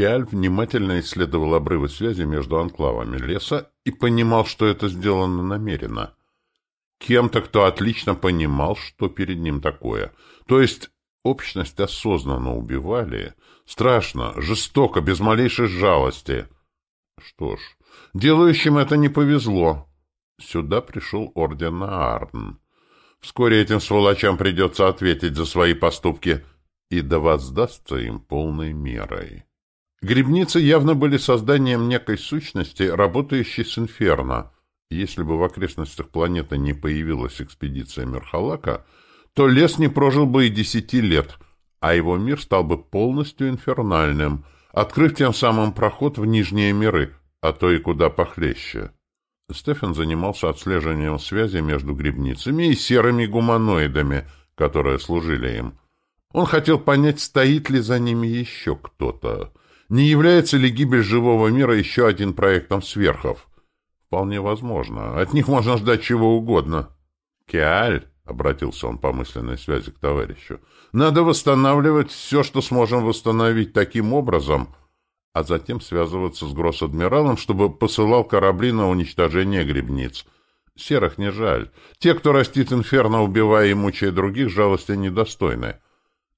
Киаль внимательно исследовал обрывы связи между анклавами леса и понимал, что это сделано намеренно. Кем-то, кто отлично понимал, что перед ним такое. То есть общность осознанно убивали. Страшно, жестоко, без малейшей жалости. Что ж, делающим это не повезло. Сюда пришел орден Арн. Вскоре этим сволочам придется ответить за свои поступки, и да воздастся им полной мерой. Грибницы явно были созданием некой сущности, работающей с инферно. Если бы в окрестностях планеты не появилась экспедиция Мерхалака, то лес не прожил бы и десяти лет, а его мир стал бы полностью инфернальным, открыв тем самым проход в нижние миры, а то и куда похлеще. Стефан занимался отслеживанием связи между грибницами и серыми гуманоидами, которые служили им. Он хотел понять, стоит ли за ними еще кто-то. Не является ли гибель живого мира еще один проектом сверхов? Вполне возможно. От них можно ждать чего угодно. «Киаль», — обратился он по мысленной связи к товарищу, — «надо восстанавливать все, что сможем восстановить таким образом, а затем связываться с гросс-адмиралом, чтобы посылал корабли на уничтожение грибниц. Серых не жаль. Те, кто растит инферно, убивая и мучая других, жалости недостойны»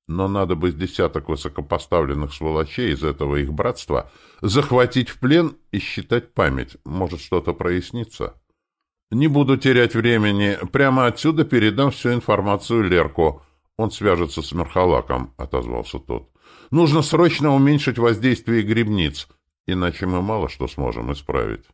но надо бы с десяток высокопоставленных сволочей из этого их братства захватить в плен и считать память. Может, что-то прояснится. Не буду терять времени. Прямо отсюда передам всю информацию Лерку. Он свяжется с Мерхалаком, — отозвался тот. Нужно срочно уменьшить воздействие грибниц, иначе мы мало что сможем исправить.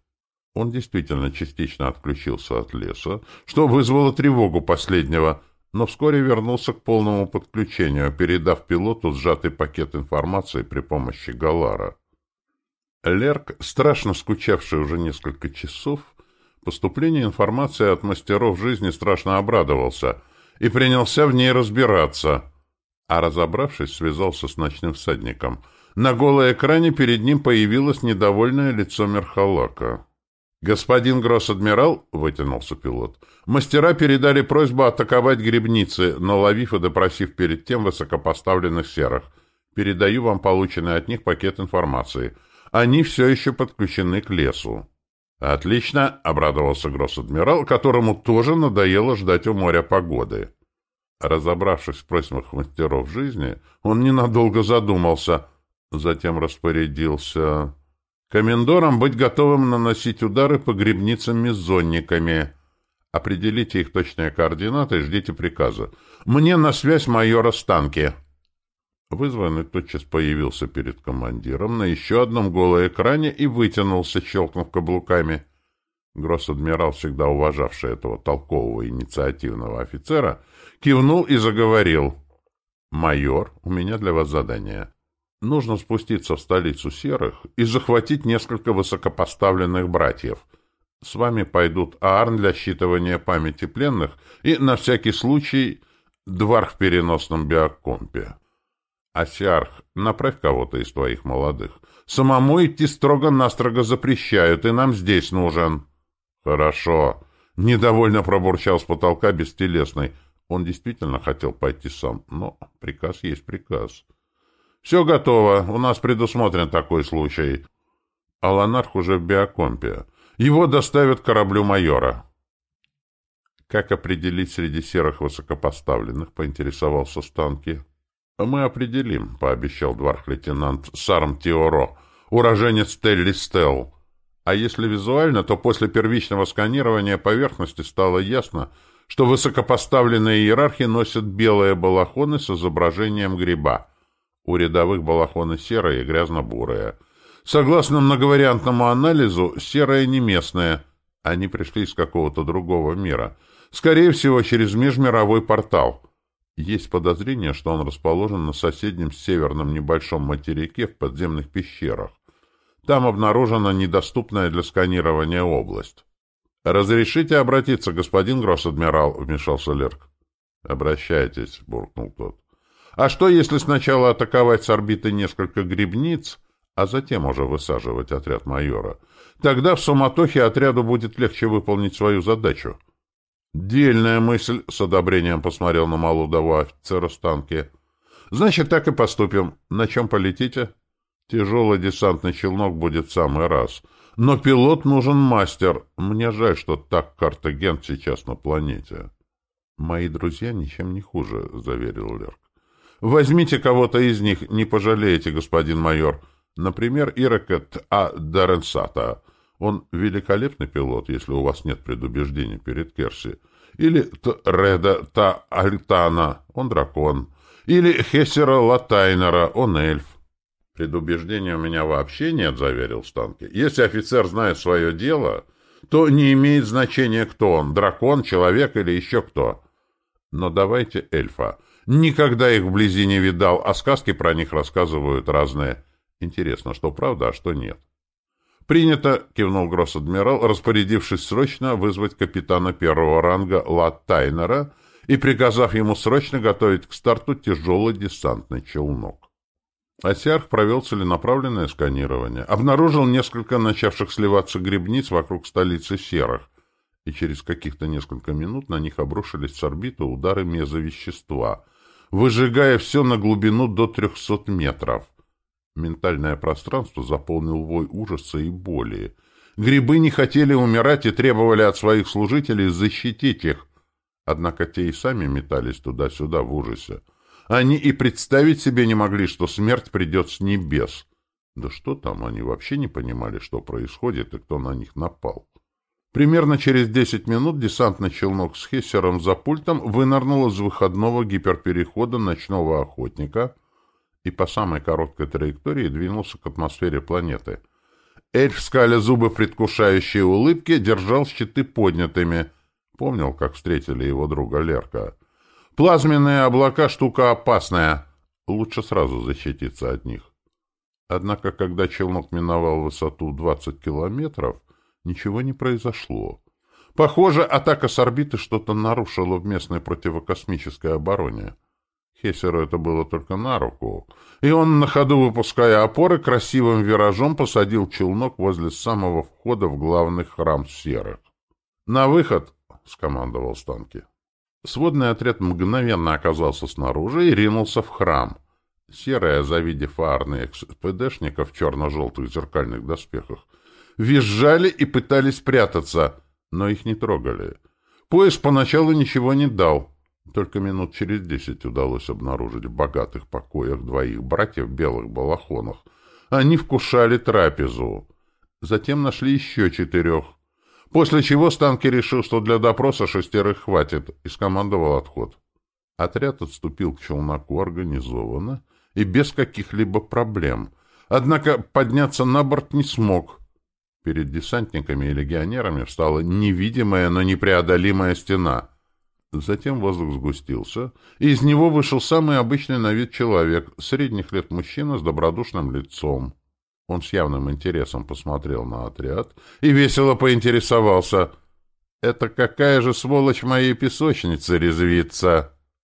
Он действительно частично отключился от леса, что вызвало тревогу последнего — но вскоре вернулся к полному подключению, передав пилоту сжатый пакет информации при помощи Галара. Лерк, страшно скучавший уже несколько часов, поступление информации от мастеров жизни страшно обрадовался и принялся в ней разбираться, а разобравшись, связался с ночным всадником. На голой экране перед ним появилось недовольное лицо Мерхалака. «Господин гросс-адмирал», — вытянулся пилот, — «мастера передали просьбу атаковать грибницы, наловив и допросив перед тем высокопоставленных серых. Передаю вам полученный от них пакет информации. Они все еще подключены к лесу». «Отлично», — обрадовался гросс-адмирал, которому тоже надоело ждать у моря погоды. Разобравшись в просьбах мастеров жизни, он ненадолго задумался, затем распорядился... Комендорам быть готовым наносить удары по грибницам-мезонниками. Определите их точные координаты и ждите приказа. Мне на связь майора Станки. Вызванный тотчас появился перед командиром на еще одном голоэкране и вытянулся, щелкнув каблуками. Гросс-адмирал, всегда уважавший этого толкового инициативного офицера, кивнул и заговорил. «Майор, у меня для вас задание. Нужно спуститься в столицу Серых и захватить несколько высокопоставленных братьев. С вами пойдут Аарн для считывания памяти пленных и, на всякий случай, Дварх в переносном биокомпе. Асиарх, направь кого-то из твоих молодых. Самому идти строго-настрого запрещают, и нам здесь нужен. Хорошо. Недовольно пробурчал с потолка бестелесный. Он действительно хотел пойти сам, но приказ есть приказ. — «Все готово. У нас предусмотрен такой случай». Аланарх уже в биокомпе. Его доставят кораблю майора. «Как определить среди серых высокопоставленных?» — поинтересовался Станки. «Мы определим», — пообещал дворх-лейтенант Сарм Тиоро, уроженец Телли Стелл. А если визуально, то после первичного сканирования поверхности стало ясно, что высокопоставленные иерархи носят белые балахоны с изображением гриба — у рядовых балахоны серые и грязно-бурые. Согласно многовариантному анализу, серые не местные. Они пришли из какого-то другого мира. Скорее всего, через межмировой портал. Есть подозрение, что он расположен на соседнем северном небольшом материке в подземных пещерах. Там обнаружена недоступная для сканирования область. «Разрешите обратиться, господин гросс-адмирал?» — вмешался Лерк. «Обращайтесь», — буркнул тот. А что, если сначала атаковать с орбиты несколько грибниц, а затем уже высаживать отряд майора? Тогда в суматохе отряду будет легче выполнить свою задачу. Дельная мысль, с одобрением посмотрел на молодого офицера станки. Значит, так и поступим. На чем полетите? Тяжелый десантный челнок будет в самый раз. Но пилот нужен мастер. Мне жаль, что так Картаген сейчас на планете. Мои друзья ничем не хуже, — заверил Лерк. Возьмите кого-то из них, не пожалеете, господин майор. Например, Иракет А. Даренсата. Он великолепный пилот, если у вас нет предубеждений перед Керси. Или Реда Та Альтана. Он дракон. Или Хессера Латайнера. Он эльф. «Предубеждения у меня вообще нет», — заверил Станки. «Если офицер знает свое дело, то не имеет значения, кто он — дракон, человек или еще кто. Но давайте эльфа. Никогда их вблизи не видал, а сказки про них рассказывают разные. Интересно, что правда, а что нет». «Принято», — кивнул гросс-адмирал, распорядившись срочно вызвать капитана первого ранга Лат Тайнера и приказав ему срочно готовить к старту тяжелый десантный челнок. Осярх провел целенаправленное сканирование, обнаружил несколько начавших сливаться грибниц вокруг столицы серых, и через каких-то несколько минут на них обрушились с орбиты удары мезовещества, выжигая все на глубину до 300 метров. Ментальное пространство заполнил вой ужаса и боли. Грибы не хотели умирать и требовали от своих служителей защитить их, однако те и сами метались туда-сюда в ужасе. Они и представить себе не могли, что смерть придет с небес. Да что там, они вообще не понимали, что происходит и кто на них напал. Примерно через десять минут десантный челнок с Хессером за пультом вынырнул из выходного гиперперехода ночного охотника и по самой короткой траектории двинулся к атмосфере планеты. Эльф, скаля зубы предвкушающие улыбки, держал щиты поднятыми. Помнил, как встретили его друга Лерка. Плазменные облака — штука опасная. Лучше сразу защититься от них. Однако, когда челнок миновал высоту 20 километров, ничего не произошло. Похоже, атака с орбиты что-то нарушила в местной противокосмической обороне. Хессеру это было только на руку, и он, на ходу выпуская опоры, красивым виражом посадил челнок возле самого входа в главный храм серых. «На выход!» — скомандовал Станки. Сводный отряд мгновенно оказался снаружи и ринулся в храм. Серые, завидев армии СПДшников в черно-желтых зеркальных доспехах, визжали и пытались прятаться, но их не трогали. Поезд поначалу ничего не дал. Только минут через десять удалось обнаружить в богатых покоях двоих братьев в белых балахонах. Они вкушали трапезу. Затем нашли еще четырех. После чего Станки решил, что для допроса шестерых хватит, и скомандовал отход. Отряд отступил к челноку организованно и без каких-либо проблем. Однако подняться на борт не смог. Перед десантниками и легионерами встала невидимая, но непреодолимая стена. Затем воздух сгустился, и из него вышел самый обычный на вид человек, средних лет мужчина с добродушным лицом. Он с явным интересом посмотрел на отряд и весело поинтересовался. «Это какая же сволочь в моей песочнице резвится?»